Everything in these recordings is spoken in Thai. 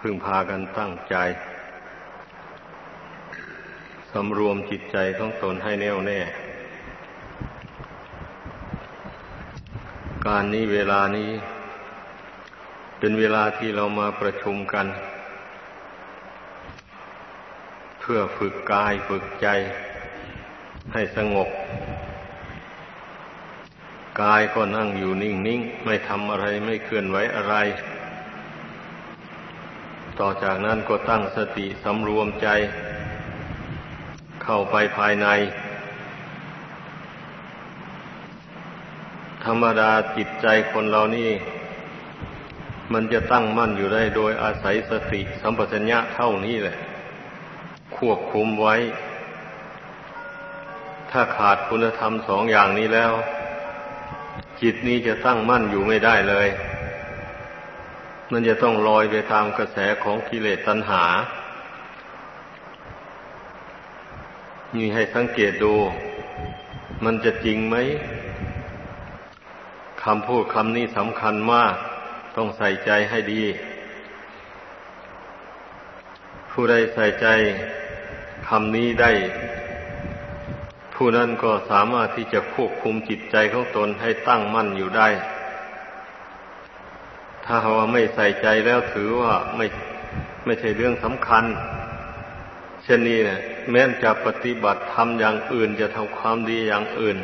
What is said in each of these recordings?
พึงพากันตั้งใจสำรวมจิตใจของตนให้แน่วแน่ การนี้เวลานี้ เป็นเวลาที่เรามาประชุมกัน เพื่อฝึกกายฝึกใจให้สงบ กายก็นั่งอยู่นิ่งๆ ไม่ทำอะไรไม่เคลื่อนไหวอะไร ต่อจากนั้นก็ตั้งสติสำรวมใจ เข้าไปภายใน ธรรมดาจิตใจคนเรานี่ มันจะตั้งมั่นอยู่ได้โดยอาศัยสติสัมปชัญญะเท่านี้แหละ ควบคุมไว้ ถ้าขาดคุณธรรมสองอย่างนี้แล้ว จิตนี้จะตั้งมั่นอยู่ไม่ได้เลย มันจะต้องลอยไปตามกระแสของกิเลสตัณหา นี่ให้สังเกตดู มันจะจริงไหมคำพูดคำนี้สำคัญมาก ต้องใส่ใจให้ดี ผู้ใดใส่ใจคำนี้ได้ ผู้นั้นก็สามารถที่จะควบคุมจิตใจของตนให้ตั้งมั่นอยู่ได้ ถ้าหาว่าไม่ใส่ใจแล้วถือว่าไม่ไม่ใช่เรื่องสำคัญ เช่นนี้เนี่ยแม้จะปฏิบัติทำอย่างอื่นจะทำความดีอย่างอื่น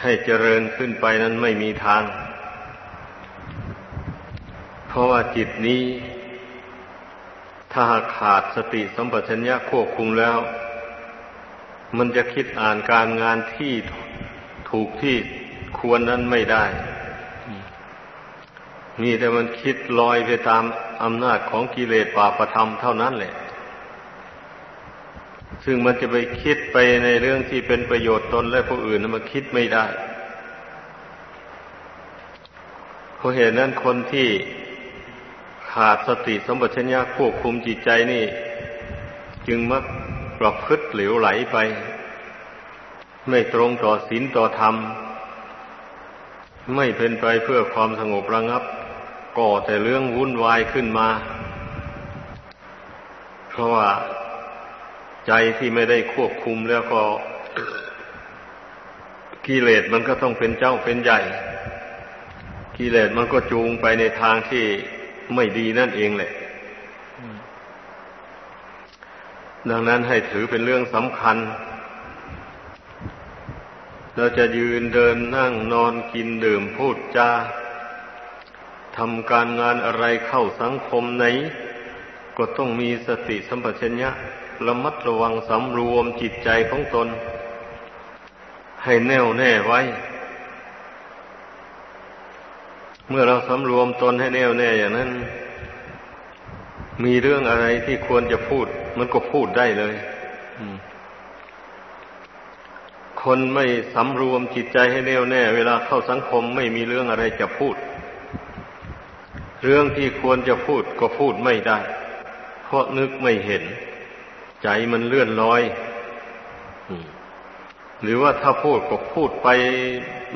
ให้เจริญขึ้นไปนั้นไม่มีทาง เพราะว่าจิตนี้ถ้าขาดสติสัมปชัญญะควบคุมแล้ว มันจะคิดอ่านการงานที่ถูกที่ควรนั้นไม่ได้ มีแต่มันคิดลอยไปตามอำนาจของกิเลสปาประธรรมเท่านั้นแหละ ซึ่งมันจะไปคิดไปในเรื่องที่เป็นประโยชน์ตนและผู้อื่นมันคิดไม่ได้เพราะเหตุนั้นคนที่ขาดสติสมบัติชัญญาควบคุมจิตใจนี่ จึงมักประพฤติเหลวไหลไป ไม่ตรงต่อศีลต่อธรรม ไม่เป็นไปเพื่อความสงบระงับ ก่อแต่เรื่องวุ่นวายขึ้นมา เพราะว่าใจที่ไม่ได้ควบคุมแล้วก็กิเลสมันก็ต้องเป็นเจ้าเป็นใหญ่ กิเลสมันก็จูงไปในทางที่ไม่ดีนั่นเองแหละ ดังนั้นให้ถือเป็นเรื่องสำคัญ เราจะยืนเดินนั่งนอนกินดื่มพูดจา ทำการงานอะไรเข้าสังคมไหน ก็ต้องมีสติสัมปชัญญะระมัดระวังสำรวมจิตใจของตน ให้แน่วแน่ไว้ เมื่อเราสำรวมตนให้แน่วแน่อย่างนั้น มีเรื่องอะไรที่ควรจะพูด มันก็พูดได้เลยคนไม่สำรวมจิตใจให้แน่วแน่ เวลาเข้าสังคมไม่มีเรื่องอะไรจะพูด เรื่องที่ควรจะพูดก็พูดไม่ได้ เพราะนึกไม่เห็น ใจมันเลื่อนลอยหรือว่าถ้าพูดก็พูดไป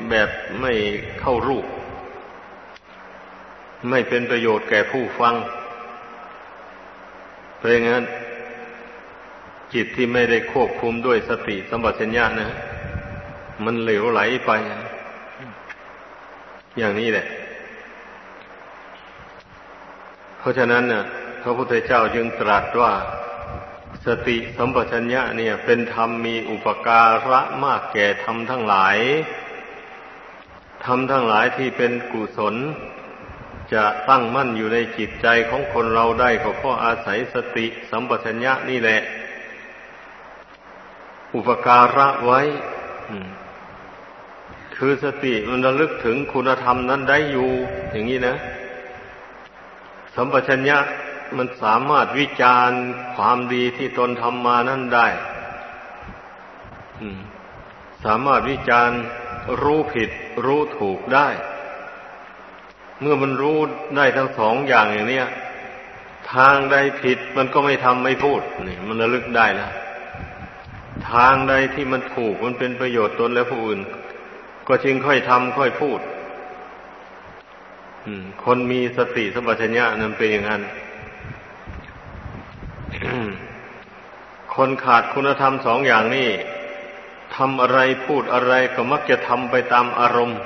แบบไม่เข้ารูป ไม่เป็นประโยชน์แก่ผู้ฟัง เพราะงั้น จิตที่ไม่ได้ควบคุมด้วยสติสัมปชัญญะนะ มันเหลวไหลไป อย่างนี้แหละ ราะฉะนั้นน่ะพระพุทธเจ้าจึงตรัสว่าสติสัมปชัญญะเนี่ย เป็นธรรมมีอุปการะมากแก่ธรรมทั้งหลายธรรมทั้งหลายที่เป็นกุศล จะตั้งมั่นอยู่ในจิตใจของคนเราได้ก็เพราะอาศัยสติสัมปชัญญะนี่แหละ อุปการะไว้ คือสติมันระลึกถึงคุณธรรมนั้นได้อยู่ อย่างนี้นะ สัมปชัญญะมันสามารถวิจารณ์ความดีที่ตนทำมานั่นได้สามารถวิจารณ์รู้ผิด รู้ถูกได้ เมื่อมันรู้ได้ทั้งสองอย่างอย่างนี้ทางใดผิดมันก็ไม่ทำไม่พูดนี่มันระลึกได้แล้วทางใดที่มันถูกมันเป็นประโยชน์ตนและผู้อื่น ก็จึงค่อยทำค่อยพูด คนมีสติสัมปชัญญะนั้นเป็นอย่างนั้น คนขาดคุณธรรมสองอย่างนี้ทำอะไรพูดอะไรก็มักจะทำไปตามอารมณ์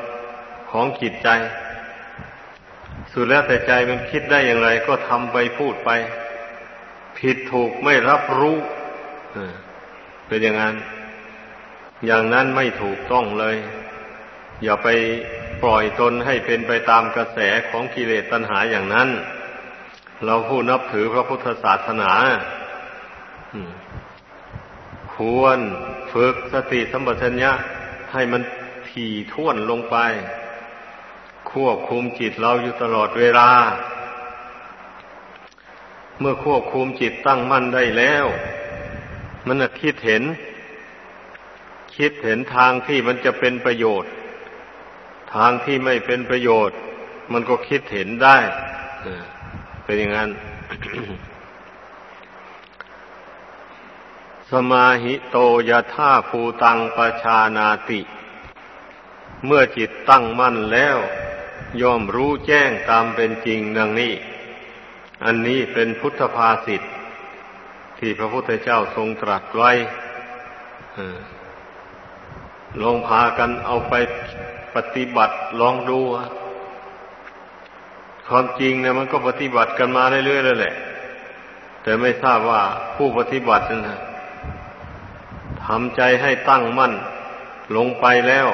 ของจิตใจ สุดแล้วแต่ใจมันคิดได้อย่างไร ก็ทำไปพูดไป ผิดถูกไม่รับรู้เป็นอย่างนั้น อย่างนั้นไม่ถูกต้องเลย อย่าไป ปล่อยตนให้เป็นไปตามกระแสของกิเลสตัณหาอย่างนั้น เราผู้นับถือพระพุทธศาสนาควรฝึกสติสัมปชัญญะให้มันถี่ท่วนลงไป ควบคุมจิตเราอยู่ตลอดเวลา เมื่อควบคุมจิตตั้งมั่นได้แล้ว มันคิดเห็น คิดเห็นทางที่มันจะเป็นประโยชน์ ทางที่ไม่เป็นประโยชน์ มันก็คิดเห็นได้เป็นอย่างนั้น สมาหิโตยะท่าภูตังปชานาติ เมื่อจิตตั้งมั่นแล้วย่อมรู้แจ้งตามเป็นจริงดังนี้ อันนี้เป็นพุทธภาษิตที่พระพุทธเจ้าทรงตรัสไว้ลองพากันเอาไป ปฏิบัติลองดูความจริงเนี่ยมันก็ปฏิบัติกันมาเรื่อยๆแล้วแหละ แต่ไม่ทราบว่าผู้ปฏิบัตินะทำใจให้ตั้งมั่นลงไปแล้ว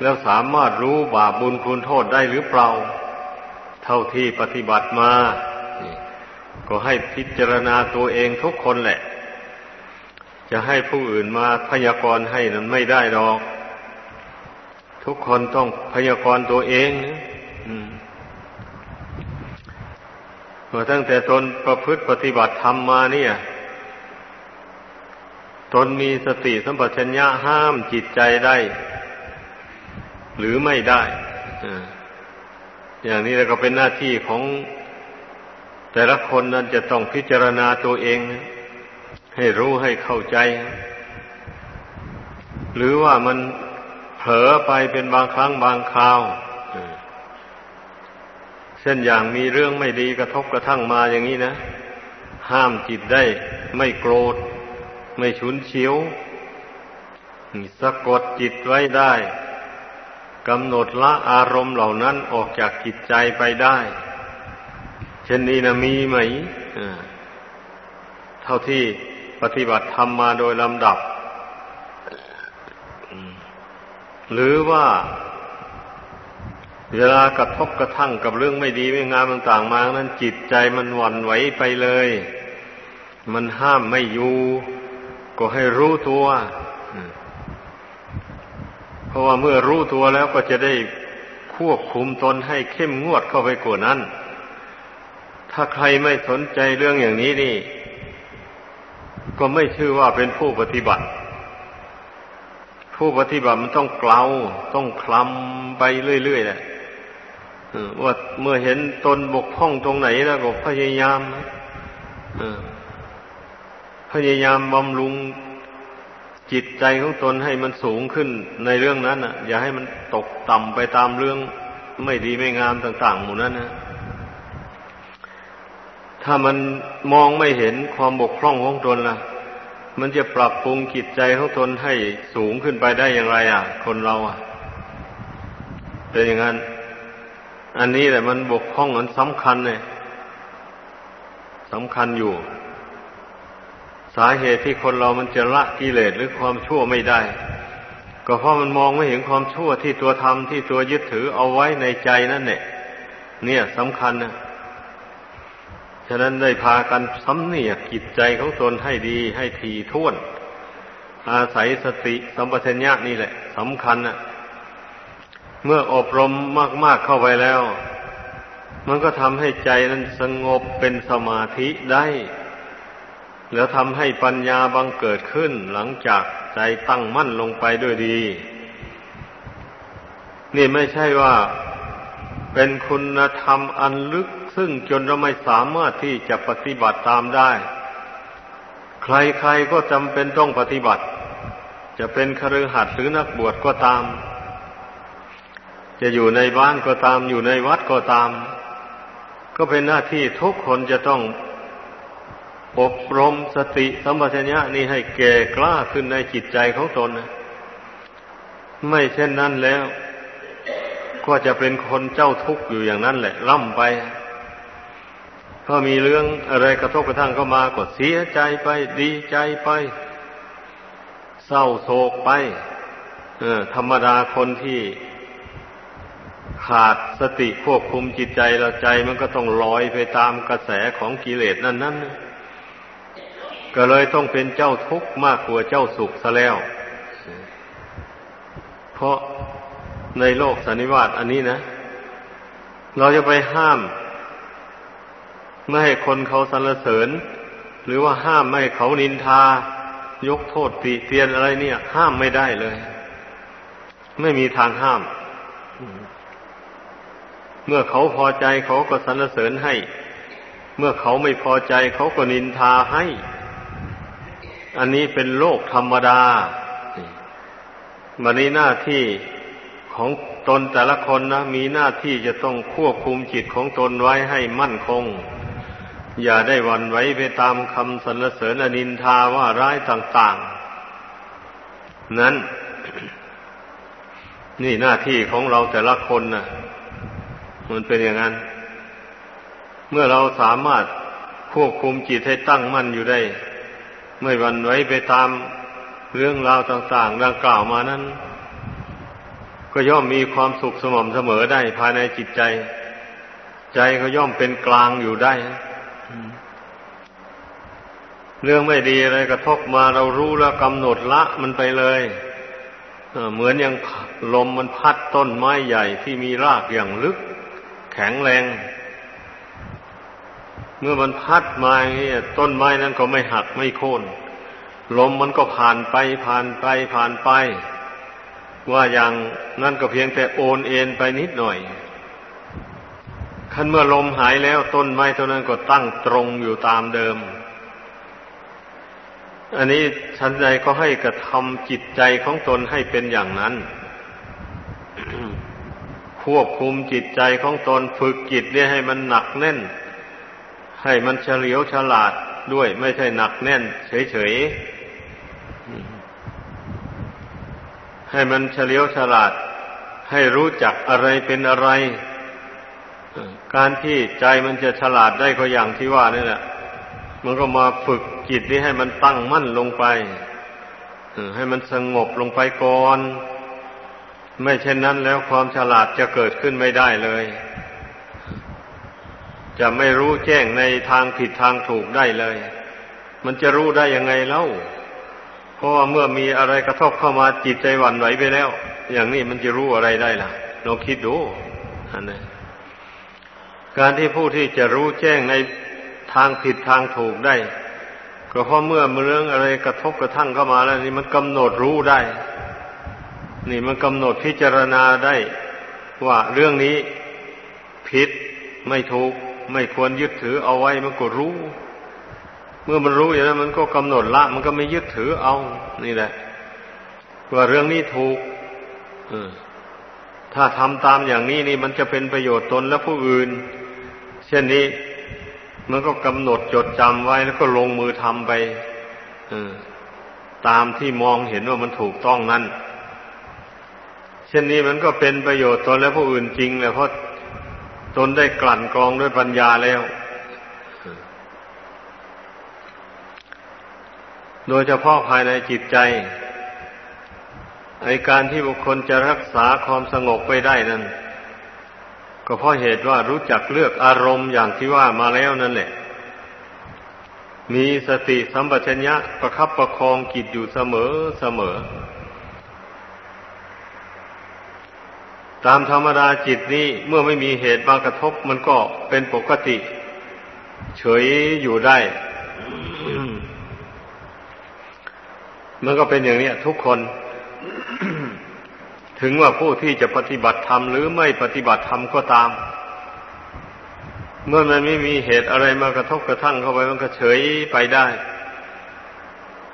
แล้วสามารถรู้บาปบุญคุณโทษได้หรือเปล่า เท่าที่ปฏิบัติมา ก็ให้พิจารณาตัวเองทุกคนแหละ จะให้ผู้อื่นมาพยากรณ์ให้นั้นไม่ได้หรอก ทุกคนต้องพยากรณ์ตัวเองเมื่อตั้งแต่ตนประพฤติปฏิบัติธรรมมาเนี่ย ตนมีสติสัมปชัญญะห้ามจิตใจได้ หรือไม่ได้อย่างนี้แล้วก็เป็นหน้าที่ของแต่ละคนนั้นจะต้องพิจารณาตัวเอง ให้รู้ให้เข้าใจ หรือว่ามัน เผลอไปเป็นบางครั้งบางคราวเช่นอย่างมีเรื่องไม่ดีกระทบกระทั่งมาอย่างนี้นะ ห้ามจิตได้ ไม่โกรธ ไม่ฉุนเฉียวสะกดจิตไว้ได้กำหนดละอารมณ์เหล่านั้นออกจากจิตใจไปได้ เช่นนี้นะมีไหมเท่าที่ปฏิบัติทำมาโดยลำดับ หรือว่า เวลากระทบกระทั่งกับเรื่องไม่ดีไม่งามต่างๆมานั้นจิตใจมันหวั่นไหวไปเลย มันห้ามไม่อยู่ก็ให้รู้ตัวเพราะว่าเมื่อรู้ตัวแล้วก็จะได้ควบคุมตนให้เข้มงวดเข้าไปกว่านั้น ถ้าใครไม่สนใจเรื่องอย่างนี้นี่ ก็ไม่ชื่อว่าเป็นผู้ปฏิบัติ ผู้ปฏิบัติมันต้องเกลาต้องคลำไปเรื่อยๆแหละว่าเมื่อเห็นตนบกพร่องตรงไหนแล้วก็พยายามพยายามบำรุงจิตใจของตนให้มันสูงขึ้นในเรื่องนั้นอะ อย่าให้มันตกต่ำไปตามเรื่องไม่ดีไม่งามต่าง ๆ หมู่นั้นนะถ้ามันมองไม่เห็นความบกพร่องของตนล่ะ มันจะปรับปรุงจิตใจของตนให้สูงขึ้นไปได้อย่างไร อะ คนเราอะเป็นอย่างนั้น อันนี้แหละมันบกพร่องมันสำคัญเนี่ยสำคัญอยู่ สาเหตุที่คนเรามันจะละกิเลสหรือความชั่วไม่ได้ ก็เพราะมันมองไม่เห็นความชั่วที่ตัวทำที่ตัวยึดถือเอาไว้ในใจนั่นเนี่ยเนี่ยสำคัญนะ ฉะนั้นได้พากันสำเนียกจิตใจของตนให้ดีให้ทีท่วน อาศัยสติสัมปชัญญะนี่แหละสำคัญนะเมื่ออบรมมาก ๆเข้าไปแล้ว มันก็ทำให้ใจนั้นสงบเป็นสมาธิได้ แล้วทำให้ปัญญาบังเกิดขึ้นหลังจากใจตั้งมั่นลงไปด้วยดี นี่ไม่ใช่ว่า เป็นคุณธรรมอันลึกซึ่งจนเราไม่สามารถที่จะปฏิบัติตามได้ ใครๆก็จำเป็นต้องปฏิบัติ จะเป็นคฤหัสถ์หรือนักบวชก็ตาม จะอยู่ในบ้านก็ตาม อยู่ในวัดก็ตาม ก็เป็นหน้าที่ทุกคนจะต้องอบรมสติสัมปชัญญะนี่ให้แก่กล้าขึ้นในจิตใจของตน ไม่เช่นนั้นแล้ว ก็จะเป็นคนเจ้าทุกข์อยู่อย่างนั้นแหละล่ำไปพอมีเรื่องอะไรกระทบกระทั่งเข้ามาก็เสียใจไป ดีใจไป เศร้าโศกไปเออธรรมดาคนที่ขาดสติควบคุมจิตใจเราใจมันก็ต้องลอยไปตามกระแสของกิเลสนั่นนั่นก็เลยต้องเป็นเจ้าทุกข์มากกว่าเจ้าสุขซะแล้ว เพราะ ในโลกสันนิวาตอันนี้นะ เราจะไปห้าม ไม่ให้คนเขาสรรเสริญ หรือว่าห้ามไม่ให้เขานินทา ยกโทษติเตียนอะไรเนี่ย ห้ามไม่ได้เลย ไม่มีทางห้าม เมื่อเขาพอใจเขาก็สรรเสริญให้ เมื่อเขาไม่พอใจเขาก็นินทาให้ อันนี้เป็นโลกธรรมดามันนี้หน้าที่ ของตนแต่ละคนนะ มีหน้าที่จะต้องควบคุมจิตของตนไว้ให้มั่นคง อย่าได้วันไว้ไปตามคำสรรเสริญอนินทาว่าร้ายต่าง ๆ นั้น นี่หน้าที่ของเราแต่ละคนนะมันเป็นอย่างนั้น เมื่อเราสามารถควบคุมจิตให้ตั้งมั่นอยู่ได้ ไม่วันไว้ไปตามเรื่องราวต่าง ๆ ดังกล่าวมานั้น ก็ย่อมมีความสุขสม่ำเสมอได้ภายในจิตใจ ใจก็ย่อมเป็นกลางอยู่ได้เรื่องไม่ดีอะไรกระทบมาเรารู้แล้วกำหนดละมันไปเลยเหมือนอย่างลมมันพัดต้นไม้ใหญ่ที่มีรากอย่างลึก แข็งแรง เมื่อมันพัดมาอย่างนี้ต้นไม้นั้นก็ไม่หักไม่โค่นลมมันก็ผ่านไปผ่านไปผ่านไป ว่าอย่างนั่นก็เพียงแต่โอนเอ็นไปนิดหน่อยคันเมื่อลมหายแล้วต้นไม้เท่านั้นก็ตั้งตรงอยู่ตามเดิม อันนี้ชั้นใดก็ให้กระทำจิตใจของตนให้เป็นอย่างนั้น ควบคุมจิตใจของตนฝึกจิตเนี่ยให้มันหนักแน่น ให้มันเฉลียวฉลาดด้วยไม่ใช่หนักแน่น เฉยๆ ให้มันเฉลียวฉลาด ให้รู้จักอะไรเป็นอะไร การที่ใจมันจะฉลาดได้ก็อย่างที่ว่านี่แหละมันก็มาฝึกจิตนี้ให้มันตั้งมั่นลงไปให้มันสงบลงไปก่อน ไม่เช่นนั้นแล้วความฉลาดจะเกิดขึ้นไม่ได้เลย จะไม่รู้แจ้งในทางผิดทางถูกได้เลย มันจะรู้ได้ยังไงเล่า เพราะว่าเมื่อมีอะไรกระทบเข้ามาจิตใจหวั่นไหวไปแล้ว อย่างนี้มันจะรู้อะไรได้ล่ะลองคิดดูอันนี้การที่ผู้ที่จะรู้แจ้งในทางผิดทางถูกได้ ก็เพราะเมื่อเรื่องอะไรกระทบกระทั่งเข้ามาแล้ว นี่มันกำหนดรู้ได้ นี่มันกำหนดพิจารณาได้ ว่าเรื่องนี้ผิดไม่ถูก ไม่ควรยึดถือเอาไว้มันก็รู้ เมื่อมันรู้อย่างนั้นมันก็กำหนดละ มันก็ไม่ยึดถือเอา นี่แหละว่าเรื่องนี้ถูกถ้าทำตามอย่างนี้นี่มันจะเป็นประโยชน์ตนและผู้อื่น เช่นนี้มันก็กำหนดจดจำไว้แล้วก็ลงมือทำไปตามที่มองเห็นว่ามันถูกต้องนั้น เช่นนี้มันก็เป็นประโยชน์ตนและผู้อื่นจริงแหละเพราะตนได้กลั่นกรองด้วยปัญญาแล้ว โดยเฉพาะภายในจิตใจไอการที่บุคคลจะรักษาความสงบไว้ได้นั้น ก็เพราะเหตุว่ารู้จักเลือกอารมณ์อย่างที่ว่ามาแล้วนั่นแหละ มีสติสัมปชัญญะประคับประคองจิตอยู่เสมอเสมอ ตามธรรมดาจิตนี้เมื่อไม่มีเหตุมากระทบมันก็เป็นปกติ เฉยอยู่ได้ มันก็เป็นอย่างนี้ทุกคน ถึงว่าผู้ที่จะปฏิบัติธรรมหรือไม่ปฏิบัติธรรมก็ตาม เมื่อมันไม่มีเหตุอะไรมากระทบกระทั่งเข้าไปมันก็เฉยไปได้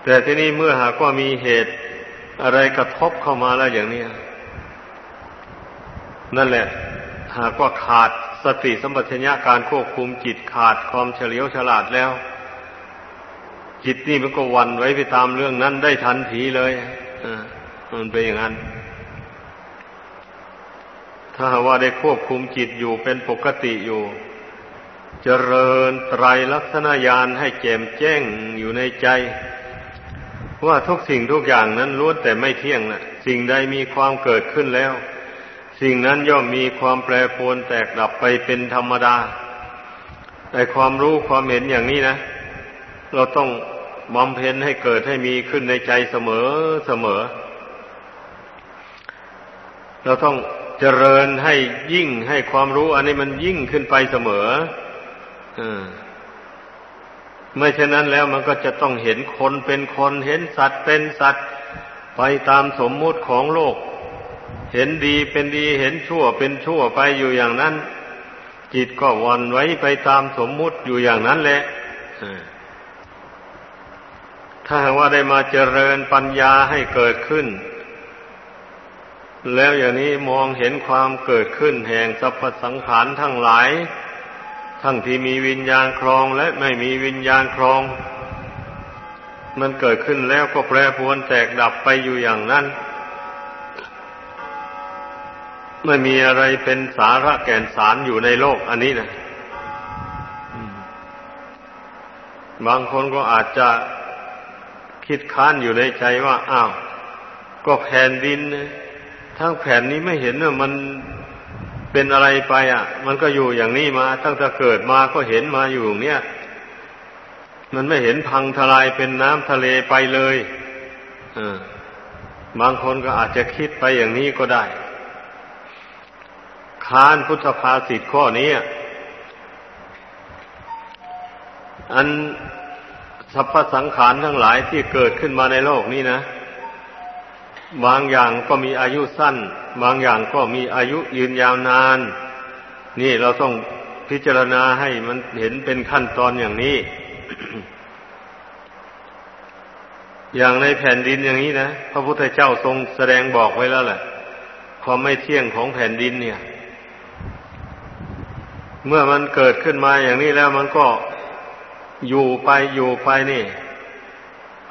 แต่ที่นี้เมื่อหากว่ามีเหตุอะไรกระทบเข้ามาแล้วอย่างนี้นั่นแหละ หากว่าขาดสติสัมปชัญญะการควบคุมจิตขาดความเฉลียวฉลาดแล้ว จิตนี่มันก็วันไว้ไปตามเรื่องนั้นได้ทันทีเลยอ่ามันเป็นอย่างนั้น ถ้าว่าได้ควบคุมจิตอยู่เป็นปกติอยู่ เจริญไตรลักษณญาณให้แจ่มแจ้งอยู่ในใจ ว่าทุกสิ่งทุกอย่างนั้นล้วนแต่ไม่เที่ยงนะสิ่งใดมีความเกิดขึ้นแล้ว สิ่งนั้นย่อมมีความแปรปรวนแตกดับไปเป็นธรรมดาแต่ความรู้ความเห็นอย่างนี้นะ เราต้อง บำเพ็ญให้เกิดให้มีขึ้นในใจเสมอเสมอ เราต้องเจริญให้ยิ่งให้ความรู้อันนี้มันยิ่งขึ้นไปเสมออไม่เช่นนั้นแล้วมันก็จะต้องเห็นคนเป็นคนเห็นสัตว์เป็นสัตว์ ไปตามสมมุติของโลก เห็นดีเป็นดีเห็นชั่วเป็นชั่วไปอยู่อย่างนั้น จิตก็วันไว้ไปตามสมมุติอยู่อย่างนั้นแหละ ถ้าว่าได้มาเจริญปัญญาให้เกิดขึ้น แล้วอย่างนี้มองเห็นความเกิดขึ้นแห่งสรรพสังขารทั้งหลาย ทั้งที่มีวิญญาณครองและไม่มีวิญญาณครอง มันเกิดขึ้นแล้วก็แปรปรวนแตกดับไปอยู่อย่างนั้น ไม่มีอะไรเป็นสาระแก่นสารอยู่ในโลกอันนี้นะบางคนก็อาจจะ คิดค้านอยู่ในใจว่าอ้าว ก็แผ่นดินทั้งแผ่นนี้ไม่เห็นว่ามันเป็นอะไรไป อะ มันก็อยู่อย่างนี้มา ตั้งแต่เกิดมาก็เห็นมาอยู่เนี้ยมันไม่เห็นพังทลายเป็นน้ำทะเลไปเลยบางคนก็อาจจะคิดไปอย่างนี้ก็ได้ ค้านพุทธภาษิตข้อนี้ อัน สรรพสังขารทั้งหลายที่เกิดขึ้นมาในโลกนี้นะ บางอย่างก็มีอายุสั้น บางอย่างก็มีอายุยืนยาวนาน นี่เราต้องพิจารณาให้มันเห็นเป็นขั้นตอนอย่างนี้ อย่างในแผ่นดินอย่างนี้นะ พระพุทธเจ้าทรงแสดงบอกไว้แล้วแหละความไม่เที่ยงของแผ่นดินเนี่ย เมื่อมันเกิดขึ้นมาอย่างนี้แล้วมันก็ อยู่ไปอยู่ไปนี่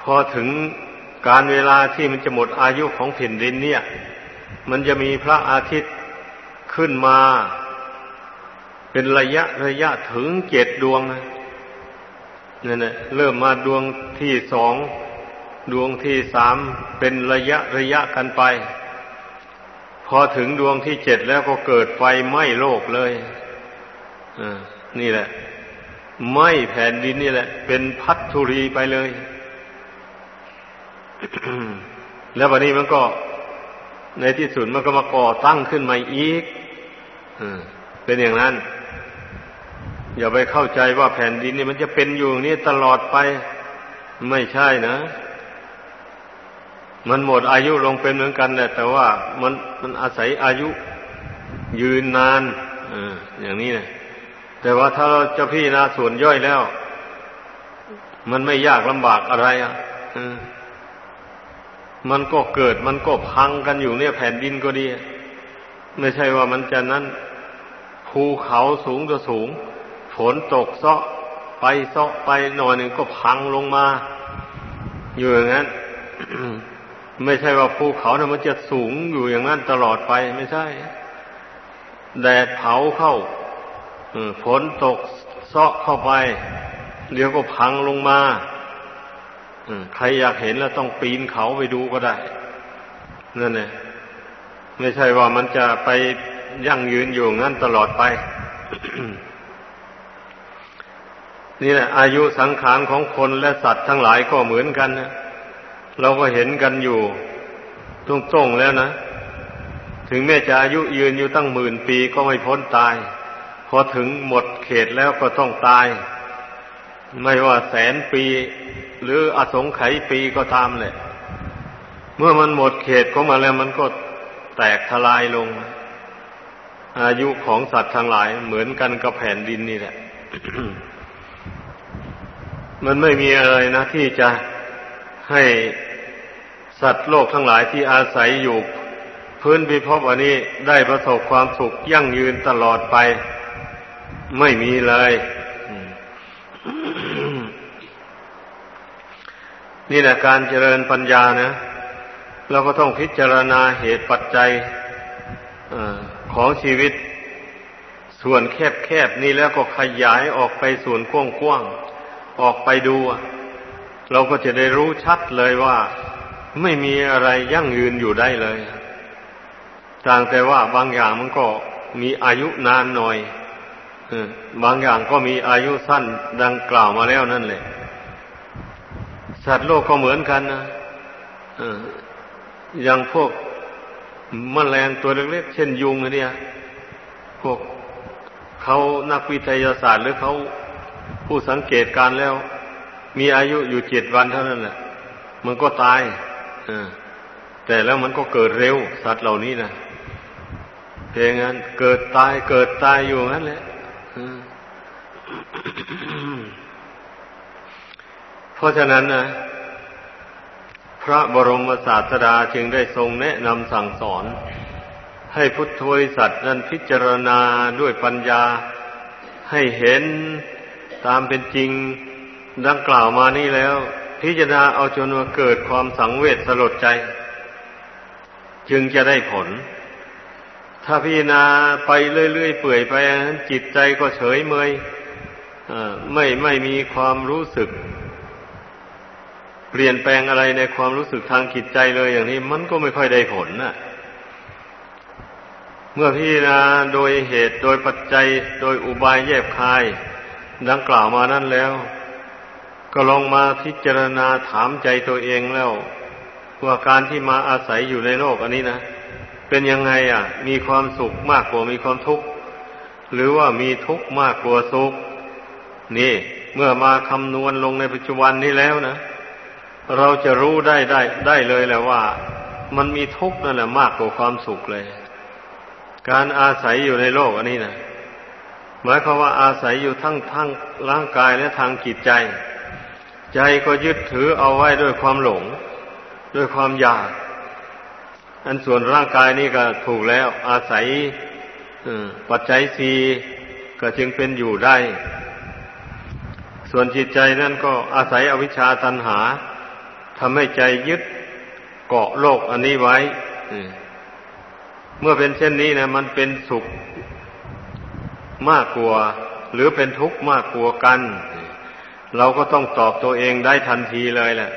พอถึงการเวลาที่มันจะหมดอายุของแผ่นดินเนี่ย มันจะมีพระอาทิตย์ขึ้นมา เป็นระยะระยะถึงเจ็ดดวงนะนี่นแหละเริ่มมาดวงที่สองดวงที่สามเป็นระยะระยะกันไป พอถึงดวงที่เจ็ดแล้วก็เกิดไฟไหม้โลกเลยอ่านี่แหละ ไม่แผ่นดินนี่แหละ เป็นพัทธุรีไปเลย แล้ววันนี้มันก็ ในที่สุดมันก็มาก่อตั้งขึ้นมาอีกเป็นอย่างนั้น อย่าไปเข้าใจว่าแผ่นดินนี่มันจะเป็นอยู่อย่างนี้ตลอดไป ไม่ใช่นะ มันหมดอายุลงเป็นเหมือนกันแหละแต่ว่ามันมันอาศัยอายุยืนนานออย่างนี้นะ แต่ว่าถ้าเราจะพิจารณาส่วนย่อยแล้ว มันไม่ยากลำบากอะไรอะมันก็เกิดมันก็พังกันอยู่เนี่ยแผ่นดินก็ดี ไม่ใช่ว่ามันจะนั้นภูเขาสูงก็สูง ฝนตกเซาะไปเซาะไปหน่อยหนึ่งก็พังลงมา อยู่อย่างนั้นไม่ใช่ว่าภูเขาเนี่ยมันจะสูงอยู่อย่างนั้นตลอดไปไม่ใช่ แดดเผาเข้า ฝนตกซาะเข้าไป เดี๋ยวก็พังลงมาใครอยากเห็นแล้วต้องปีนเขาไปดูก็ได้นั่นเองไม่ใช่ว่ามันจะไปยั่งยืนอยู่งั้นตลอดไป นี่แหละ อายุสังขารของคนและสัตว์ทั้งหลายก็เหมือนกันนะเราก็เห็นกันอยู่ตรงๆแล้วนะ ถึงแม้จะอายุยืนอยู่ตั้งหมื่นปีก็ไม่พ้นตาย อถึงหมดเขตแล้วก็ต้องตาย ไม่ว่าแสนปี หรืออสงไขยปีก็ตามเลยเมื่อมันหมดเขตของมันแล้วมันก็แตกทลายลง อายุของสัตว์ทั้งหลายเหมือนกันกับแผ่นดินนี่แหละ มันไม่มีอะไรนะ ที่จะให้สัตว์โลกทั้งหลายที่อาศัยอยู่ พื้นพิภพอันนี้ได้ประสบความสุขยั่งยืนตลอดไป ไม่มีเลยนี่แหละการเจริญปัญญานะเราก็ต้องพิจารณาเหตุปัจจัยอของชีวิต ส่วนแคบๆนี่แล้วก็ขยายออกไปส่วนกว้างๆออกไปดู เราก็จะได้รู้ชัดเลยว่า ไม่มีอะไรยั่งยืนอยู่ได้เลยต่างแต่ว่าบางอย่างมันก็มีอายุนานหน่อย บางอย่างก็มีอายุสั้นดังกล่าวมาแล้วนั่นแหละ สัตว์โลกก็เหมือนกันนะอย่างพวกมแมลงตัวเล็กๆเช่นยุงเนี่ย พวกเขานักวิทยาศาสตร์หรือเขาผู้สังเกตการแล้ว มีอายุอยู่เจ็ดวันเท่านั้นแหละ มันก็ตายแต่แล้วมันก็เกิดเร็ว สัตว์เหล่านี้นะเพียงนั้นเกิดตายเกิดตายอยู่งั้นแหละ เพราะฉะนั้นนะ พระบรมศาสดาจึงได้ทรงแนะนำสั่งสอน ให้พุทธบริษัทนั้นพิจารณาด้วยปัญญาให้เห็นตามเป็นจริงดังกล่าวมานี้แล้ว พิจารณาเอาจนว่าเกิดความสังเวชสลดใจ จึงจะได้ผล ถ้าพิจารณาไปเรื่อยๆเปื่อยไปจิตใจก็เฉยเมยไม่ไม่มีความรู้สึก เปลี่ยนแปลงอะไรในความรู้สึกทางจิตใจเลยอย่างนี้ มันก็ไม่ค่อยได้ผลนะเมื่อพิจารณาโดยเหตุโดยปัจจัย โดยอุบายแยบคาย ดังกล่าวมานั้นแล้ว ก็ลองมาพิจารณาถามใจตัวเองแล้วว่าการที่มาอาศัยอยู่ในโลกอันนี้นะ เป็นยังไงอะ มีความสุขมากกว่ามีความทุกข์หรือว่ามีทุกข์มากกว่าสุข นี่ เมื่อมาคำนวณลงในปัจจุบันนี้แล้วนะเราจะรู้ได้ได้ได้เลยแหละว่า มันมีทุกข์นั่นแหละมากกว่าความสุขเลย การอาศัยอยู่ในโลกอันนี้นะหมายความว่าอาศัยอยู่ทั้งทั้งร่างกายและทางจิตใจ ใจก็ยึดถือเอาไว้ด้วยความหลง ด้วยความอยาก อันส่วนร่างกายนี่ก็ถูกแล้ว อาศัยปัจจัยสีก็จึงเป็นอยู่ได้ ส่วนจิตใจนั่นก็อาศัยอวิชชาตันหาทำให้ใจยึดเกาะโลกอันนี้ไว้เมื่อเป็นเช่นนี้นะมันเป็นสุขมากกว่าหรือเป็นทุกข์มากกว่ากัน เราก็ต้องตอบตัวเองได้ทันทีเลยแหละ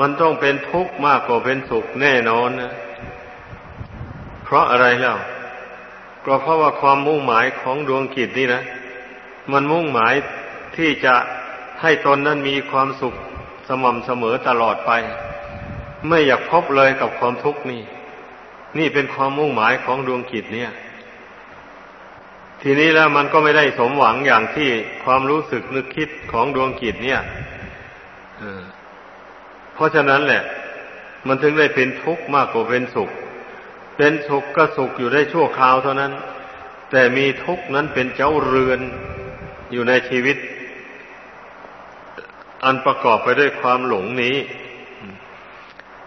มันต้องเป็นทุกข์มากกว่าเป็นสุขแน่นอนนะ ราะอะไรแล้วก็เพราะว่าความมุ่งหมายของดวงกิจนี่นะ มันมุ่งหมายที่จะให้ตนนั้นมีความสุขสม่ำเสมอตลอดไป ไม่อยากพบเลยกับความทุกข์นี่ นี่เป็นความมุ่งหมายของดวงกิจเนี่ย ทีนี้แล้วมันก็ไม่ได้สมหวังอย่างที่ความรู้สึกนึกคิดของดวงกิจเนี่ยเพราะฉะนั้นแหละ มันถึงได้เป็นทุกข์มากกว่าเป็นสุข เป็นสุขก็สุขอยู่ได้ชั่วคราวเท่านั้น แต่มีทุกข์นั้นเป็นเจ้าเรือนอยู่ในชีวิต อันประกอบไปด้วยความหลงนี้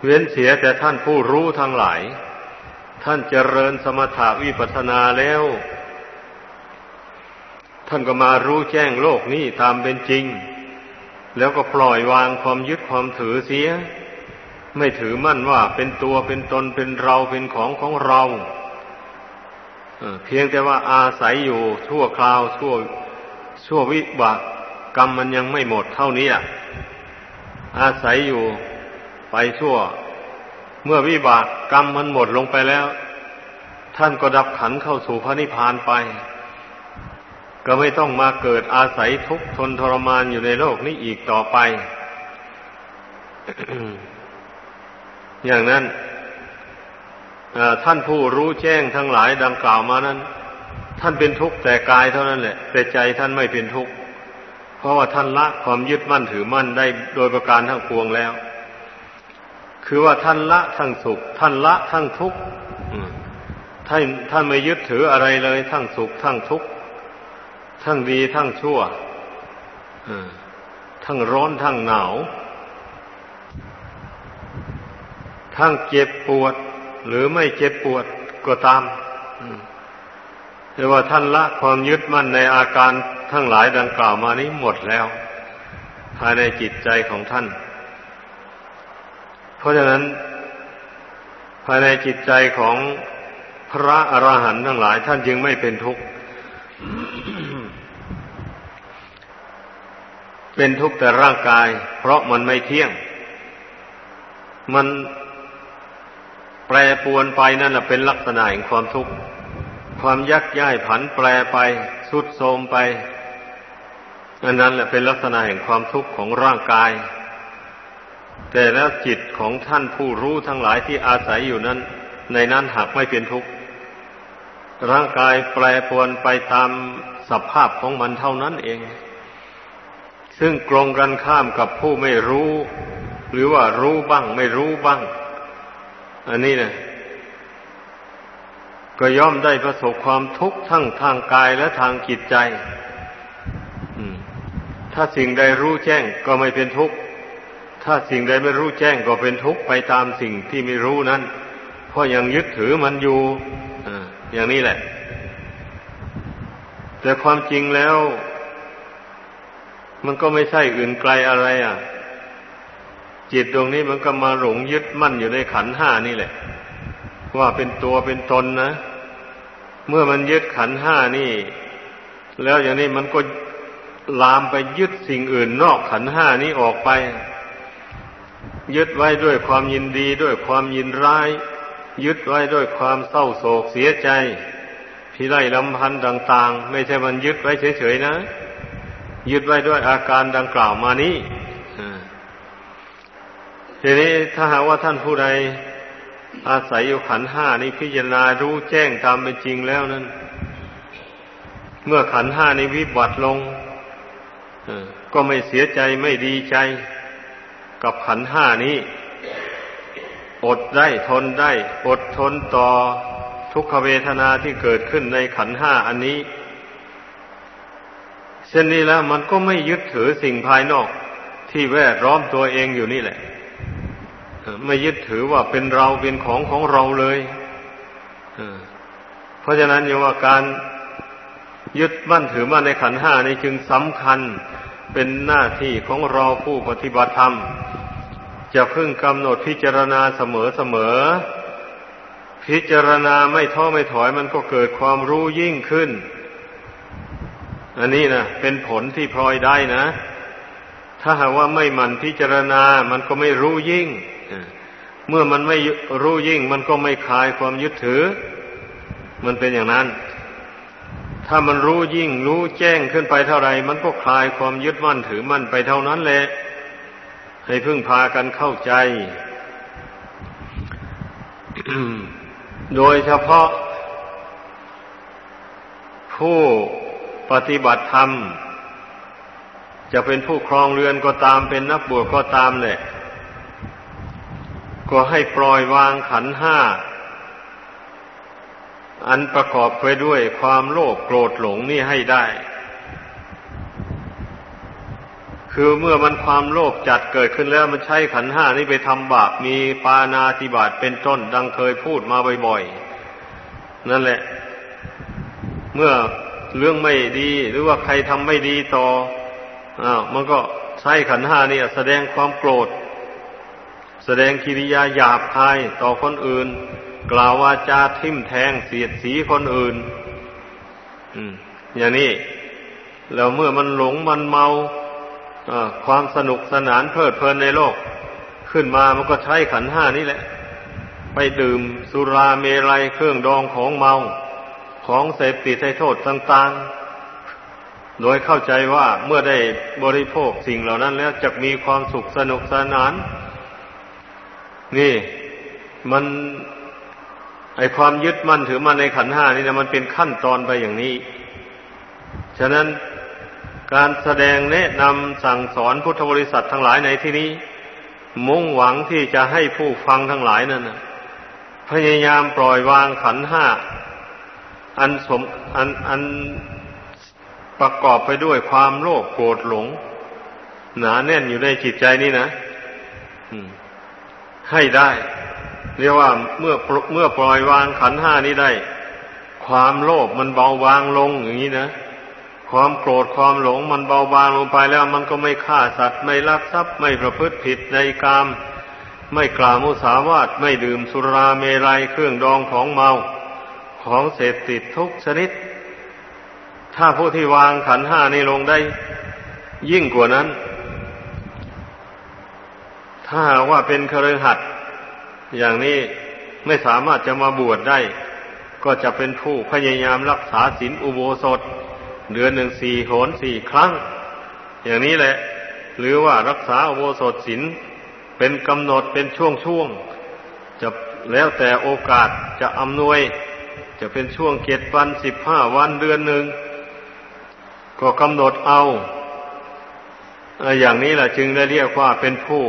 เว้นเสียแต่ท่านผู้รู้ทั้งหลาย ท่านเจริญสมถาวิปัสนาแล้ว ท่านก็มารู้แจ้งโลกนี้ตามเป็นจริง แล้วก็ปล่อยวางความยึดความถือเสีย ไม่ถือมั่นว่าเป็นตัวเป็นตนเป็นเราเป็นของของเราเพียงแต่ว่าอาศัยอยู่ชั่วคราวชั่วชั่ววิบากกรรมมันยังไม่หมดเท่านี้อาศัยอยู่ไปชั่ว เมื่อวิบากกรรมมันหมดลงไปแล้ว ท่านก็ดับขันเข้าสู่พระนิพพานไป ก็ไม่ต้องมาเกิดอาศัยทุกข์ทนทรมานอยู่ในโลกนี้อีกต่อไป อย่างนั้นท่านผู้รู้แจ้งทั้งหลายดังกล่าวมานั้น ท่านเป็นทุกข์แต่กายเท่านั้นแหละ แต่ใจท่านไม่เป็นทุกข์เพราะว่าท่านละความยึดมั่นถือมั่นได้โดยประการทั้งปวงแล้ว คือว่าท่านละทั้งสุข ท่านละทั้งทุกข์ท่านท่านไม่ยึดถืออะไรเลย ทั้งสุขทั้งทุกข์ทั้งดีทั้งชั่วทั้งร้อนทั้งหนาว ทั้งเจ็บปวด หรือไม่เจ็บปวดก็ตามแต่ว่าท่านละความยึดมั่นในอาการทั้งหลายดังกล่าวมานี้หมดแล้ว ภายในจิตใจของท่าน เพราะฉะนั้น ภายในจิตใจของพระอรหันต์ทั้งหลาย ท่านจึงไม่เป็นทุกข์เป็นทุกข์แต่ร่างกาย เพราะมันไม่เที่ยง มัน แปรปวนไปนั่นแหละเป็นลักษณะแห่งความทุกข์ ความยักย้ายผันแปรไปสุดโทมไปอันนั้นแหละเป็นลักษณะแห่งความทุกข์ของร่างกาย แต่แล้วจิตของท่านผู้รู้ทั้งหลายที่อาศัยอยู่นั้น ในนั้นหากไม่เป็นทุกข์ ร่างกายแปรปวนไปตามสภาพของมันเท่านั้นเอง ซึ่งกรงกันข้ามกับผู้ไม่รู้ หรือว่ารู้บ้างไม่รู้บ้าง อันนี้นะก็ย่อมได้ประสบความทุกข์ทั้งทางกายและทางจิตใจถ้าสิ่งใดรู้แจ้งก็ไม่เป็นทุกข์ ถ้าสิ่งใดไม่รู้แจ้งก็เป็นทุกข์ไปตามสิ่งที่ไม่รู้นั้น เพราะยังยึดถือมันอยู่ออย่างนี้แหละ แต่ความจริงแล้ว มันก็ไม่ใช่อื่นไกลอะไร อะ จิตดวงนี้มันก็มาหลงยึดมั่นอยู่ในขันห้านี่แหละ ว่าเป็นตัวเป็นตนนะ เมื่อมันยึดขันห้านี่ แล้วอย่างนี้มันก็ลามไปยึดสิ่งอื่นนอกขันห้านี้ออกไป ยึดไว้ด้วยความยินดีด้วยความยินร้าย ยึดไว้ด้วยความเศร้าโศกเสียใจพิไรลำพันธ์ต่าง ๆ ไม่ใช่มันยึดไว้เฉยๆนะ ยึดไว้ด้วยอาการดังกล่าวมานี้ ทีนี้ถ้าหากว่าท่านผู้ใด อาศัยอยู่ขันห้านี้พิจารณารู้แจ้งตามเป็นจริงแล้วนั้น เมื่อขันห้านี้วิบัติลงก็ไม่เสียใจไม่ดีใจ กับขันห้านี้ อดได้ทนได้ อดทนต่อทุกขเวทนาที่เกิดขึ้นในขันห้าอันนี้เช่นนี้แล้วมันก็ไม่ยึดถือสิ่งภายนอกที่แวดล้อมตัวเองอยู่นี่แหละ ไม่ยึดถือว่าเป็นเราเป็นของของเราเลยเพราะฉะนั้นอย่ว่าการยึดมั่นถือมั่นในขันห้านี้จึงสำคัญเป็นหน้าที่ของเราผู้ปฏิบัติธรรม จะพึ่งกำหนดพิจารณาเสมอเสมอ พิจารณาไม่ท้อไม่ถอยมันก็เกิดความรู้ยิ่งขึ้น อันนี้นะเป็นผลที่พลอยได้นะ ถ้าหากว่าไม่มันพิจารณา มันก็ไม่รู้ยิ่ง เมื่อมันไม่รู้ยิ่ง มันก็ไม่คลายความยึดถือ มันเป็นอย่างนั้น ถ้ามันรู้ยิ่ง รู้แจ้งขึ้นไปเท่าไรมันก็คลายความยึดมั่นถือมั่นไปเท่านั้นแหละ ให้พึ่งพากันเข้าใจ โดยเฉพาะ ผู้ปฏิบัติธรรม จะเป็นผู้ครองเรือนก็ตามเป็นนักบวชก็ตามแหละ ก็ให้ปล่อยวางขันห้า อันประกอบไปด้วยความโลภโกรธหลงนี่ให้ได้ คือเมื่อมันความโลภจัดเกิดขึ้นแล้วมันใช้ขันห้านี่ไปทำบาปมีปานาติบาตเป็นต้นดังเคยพูดมาบ่อยๆ นั่นแหละ เมื่อเรื่องไม่ดี หรือว่าใครทำไม่ดีต่ออ้าวมันก็ใช้ขันห้านี่แสดงความโกรธ แสดงกิริยาหยาบคายต่อคนอื่น กล่าววาจาทิมแทงเสียดสีคนอื่นอย่างนี้แล้วเมื่อมันหลงมันเมาความสนุกสนานเพลิดเพลินในโลก ขึ้นมามันก็ใช้ขันห้านี่แหละ ไปดื่มสุราเมลัยเครื่องดองของเมาของเสพติดให้โทษต่างๆ โดยเข้าใจว่าเมื่อได้บริโภคสิ่งเหล่านั้นแล้วจะมีความสุขสนุกสนานนี่ นี่ มันไอความยึดมั่นถือมั่นในขันห้านี่นะมันเป็นขั้นตอนไปอย่างนี้ ฉะนั้นการแสดงแนะนำสั่งสอนพุทธบริษัททั้งหลายในที่นี้ มุ่งหวังที่จะให้ผู้ฟังทั้งหลายนั่นนะพยายามปล่อยวางขันห้าอันสมอันอันประกอบไปด้วยความโลภโกรธหลง หนาแน่นอยู่ในจิตใจนี่นะ ให้ได้ เรียกว่าเมื่อเมื่อปล่อยวางขันห้านี้ได้ ความโลภมันเบาบางลงอย่างนี้นะความโกรธความหลงมันเบาบางลงไปแล้ว มันก็ไม่ฆ่าสัตว์ไม่ลักทรัพย์ไม่ประพฤติผิดในกาม ไม่กล่าวมุสาวาทไม่ดื่มสุราเมรัยเครื่องดองของเมาของเสพติดทุกชนิด ถ้าผู้ที่วางขันห้านี้ลงได้ ยิ่งกว่านั้น ถ้าว่าเป็นคฤหัสถ์อย่างนี้ไม่สามารถจะมาบวชได้ ก็จะเป็นผู้พยายามรักษาศีลอุโบสถ เดือนหนึ่งสี่โหนสี่ครั้ง อย่างนี้แหละ หรือว่ารักษาอุโบสถศีลเป็นกำหนดเป็นช่วงๆจะแล้วแต่โอกาสจะอำนวย จะเป็นช่วงเจ็ดวันสิบห้าวันเดือนหนึ่งก็กำหนดเอา อย่างนี้แหละจึงได้เรียกว่าเป็นผู้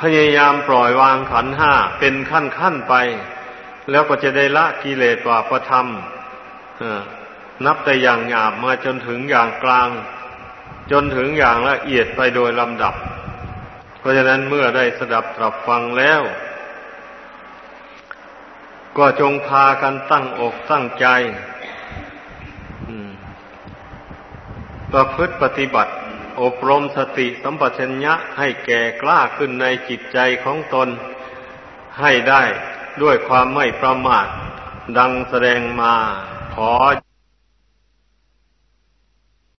พยายามปล่อยวางขันห้าเป็นขั้นขั้นไป แล้วก็จะได้ละกิเลสว่าประธรรมนับแต่อย่างหยาบมาจนถึงอย่างกลาง จนถึงอย่างละเอียดไปโดยลำดับ เพราะฉะนั้นเมื่อได้สดับตรับฟังแล้ว ก็จงพากันตั้งอกตั้งใจประพฤติปฏิบัติ อบรมสติสัมปชัญญะให้แก่กล้าขึ้นในจิตใจของตน ให้ได้ด้วยความไม่ประมาท ดังแสดงมาขอ